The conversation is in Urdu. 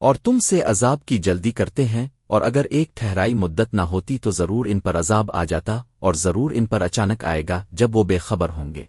اور تم سے عذاب کی جلدی کرتے ہیں، اور اگر ایک ٹھہرائی مدت نہ ہوتی تو ضرور ان پر عذاب آ جاتا، اور ضرور ان پر اچانک آئے گا جب وہ بے خبر ہوں گے۔